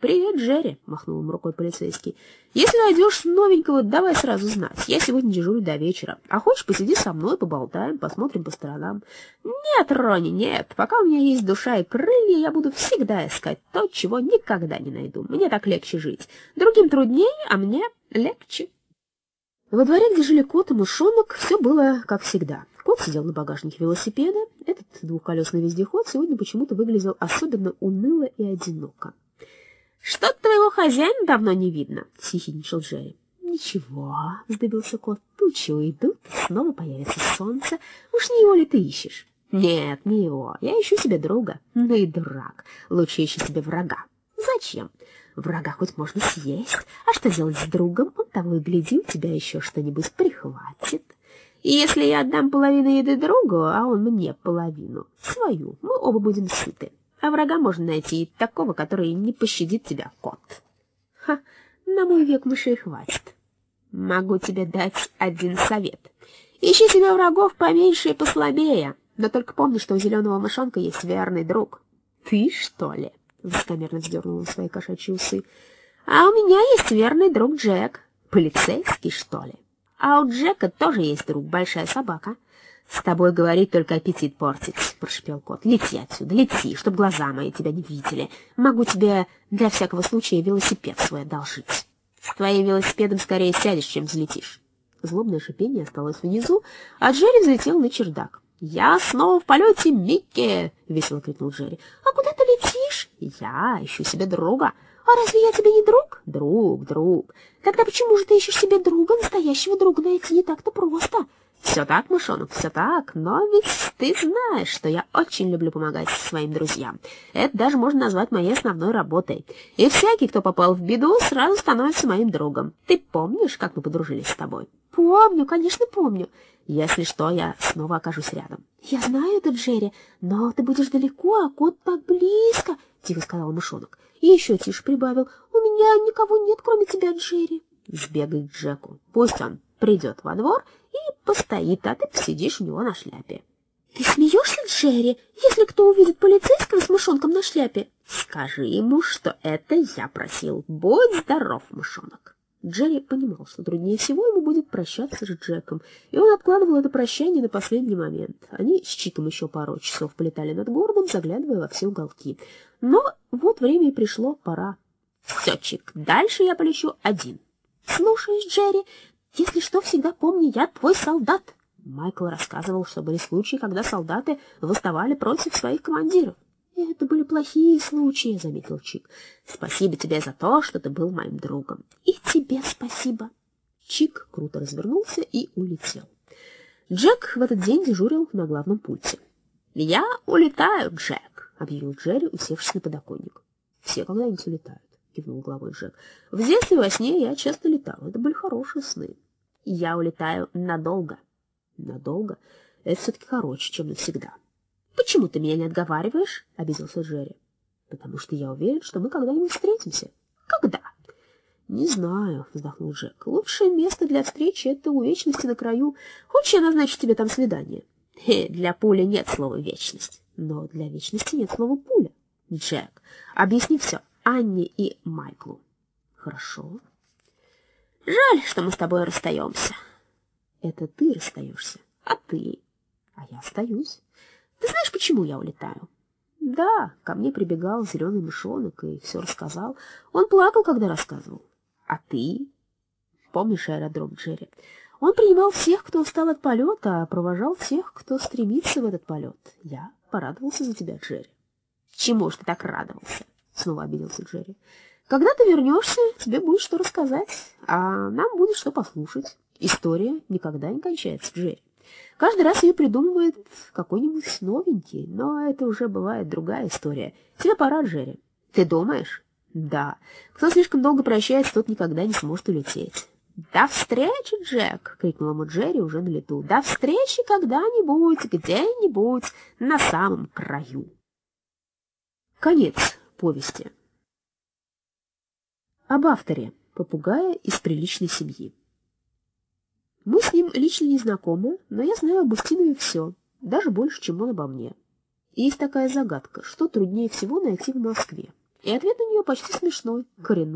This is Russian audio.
«Привет, Джерри!» — махнул ему рукой полицейский. «Если найдешь новенького, давай сразу знать. Я сегодня дежурю до вечера. А хочешь, посиди со мной, поболтаем, посмотрим по сторонам?» «Нет, Ронни, нет. Пока у меня есть душа и крылья, я буду всегда искать то, чего никогда не найду. Мне так легче жить. Другим труднее, а мне легче». Во дворе, где жили кот и мышонок, все было как всегда. Кот сидел на багажнике велосипеда. Этот двухколесный вездеход сегодня почему-то выглядел особенно уныло и одиноко. «Что-то твоего хозяина давно не видно», — съехидничал Джерри. «Ничего», — сдобился кот, — «тучи уйдут, снова появится солнце. Уж не его ли ты ищешь?» «Нет, не его. Я ищу себе друга». «Ну и дурак. Лучше ищи себе врага». «Зачем? Врага хоть можно съесть. А что делать с другом? Он того и гляди, у тебя еще что-нибудь прихватит». И если я отдам половину еды другу, а он мне половину, свою, мы оба будем сыты. А врага можно найти и такого, который не пощадит тебя, кот. Ха, на мой век мышей хватит. Могу тебе дать один совет. Ищи себе врагов поменьше и послабее, но только помни, что у зеленого мышонка есть верный друг. Ты, что ли? Высокомерно вздернула свои кошачьи усы. А у меня есть верный друг Джек. Полицейский, что ли? А у Джека тоже есть друг, большая собака. «С тобой говорить только аппетит портить», — прошипел кот. «Лети отсюда, лети, чтоб глаза мои тебя не видели. Могу тебе для всякого случая велосипед свой одолжить. С твоим велосипедом скорее сядешь, чем взлетишь». Злобное шипение осталось внизу, а Джерри взлетел на чердак. «Я снова в полете, Микки!» — весело крикнул Джерри. «А куда ты летишь?» «Я ищу себе друга». «А разве я тебе не друг?» «Друг, друг. Тогда почему же ты ищешь себе друга? Настоящего друга найти не так-то просто». Все так, мышонок, все так, но ведь ты знаешь, что я очень люблю помогать своим друзьям. Это даже можно назвать моей основной работой. И всякий, кто попал в беду, сразу становится моим другом. Ты помнишь, как мы подружились с тобой? Помню, конечно, помню. Если что, я снова окажусь рядом. Я знаю это, Джерри, но ты будешь далеко, а кот так близко, — тихо сказал мышонок. И еще тише прибавил. У меня никого нет, кроме тебя, Джерри. Сбегай к Джеку. Пусть он придет во двор и постоит, а ты посидишь у него на шляпе. — Ты смеешься, Джерри, если кто увидит полицейского с мышонком на шляпе? — Скажи ему, что это я просил. Будь здоров, мышонок. Джерри понимал, что труднее всего ему будет прощаться с Джеком, и он откладывал это прощание на последний момент. Они с Чиком еще пару часов полетали над городом, заглядывая во все уголки. Но вот время и пришло, пора. — Все, Чик, дальше я полечу один. — Слушаешь, Джерри, если что, всегда помни, я твой солдат. Майкл рассказывал, что были случаи, когда солдаты восставали против своих командиров. Это были плохие случаи, заметил Чик. Спасибо тебе за то, что ты был моим другом. И тебе спасибо. Чик круто развернулся и улетел. Джек в этот день дежурил на главном пульте. «Я улетаю, Джек», — объявил Джерри, усевшись на подоконник. «Все когда-нибудь улетают». — кивнул головой Джек. — В детстве во сне я часто летал. Это были хорошие сны. Я улетаю надолго. Надолго? Это все-таки короче, чем навсегда. — Почему ты меня не отговариваешь? — обиделся Джерри. — Потому что я уверен, что мы когда-нибудь встретимся. — Когда? — Не знаю, — вздохнул Джек. — Лучшее место для встречи — это у вечности на краю. Хочешь, я назначу тебе там свидание? Хе, для пули нет слова «вечность». Но для вечности нет слова «пуля». Джек, объясни все. Анне и Майклу. Хорошо. Жаль, что мы с тобой расстаемся. Это ты расстаешься, а ты. А я остаюсь. Ты знаешь, почему я улетаю? Да, ко мне прибегал зеленый мышонок и все рассказал. Он плакал, когда рассказывал. А ты? Помнишь аэродром Джерри? Он принимал всех, кто устал от полета, а провожал всех, кто стремится в этот полет. Я порадовался за тебя, Джерри. Чему ж ты так радовался? Снова обиделся Джерри. Когда ты вернешься, тебе будет что рассказать, а нам будет что послушать. История никогда не кончается, Джерри. Каждый раз ее придумывает какой-нибудь новенький, но это уже бывает другая история. Тебе пора, Джерри. Ты думаешь? Да. Кто слишком долго прощается, тот никогда не сможет улететь. «До встречи, Джек!» — крикнул ему Джерри уже на лету. «До встречи когда-нибудь, где-нибудь, на самом краю!» Конец повести. Об авторе попугая из приличной семьи. Мы с ним лично не знакомы, но я знаю об Устинове все, даже больше, чем он обо мне. И есть такая загадка, что труднее всего найти в Москве. И ответ на нее почти смешной, коренной.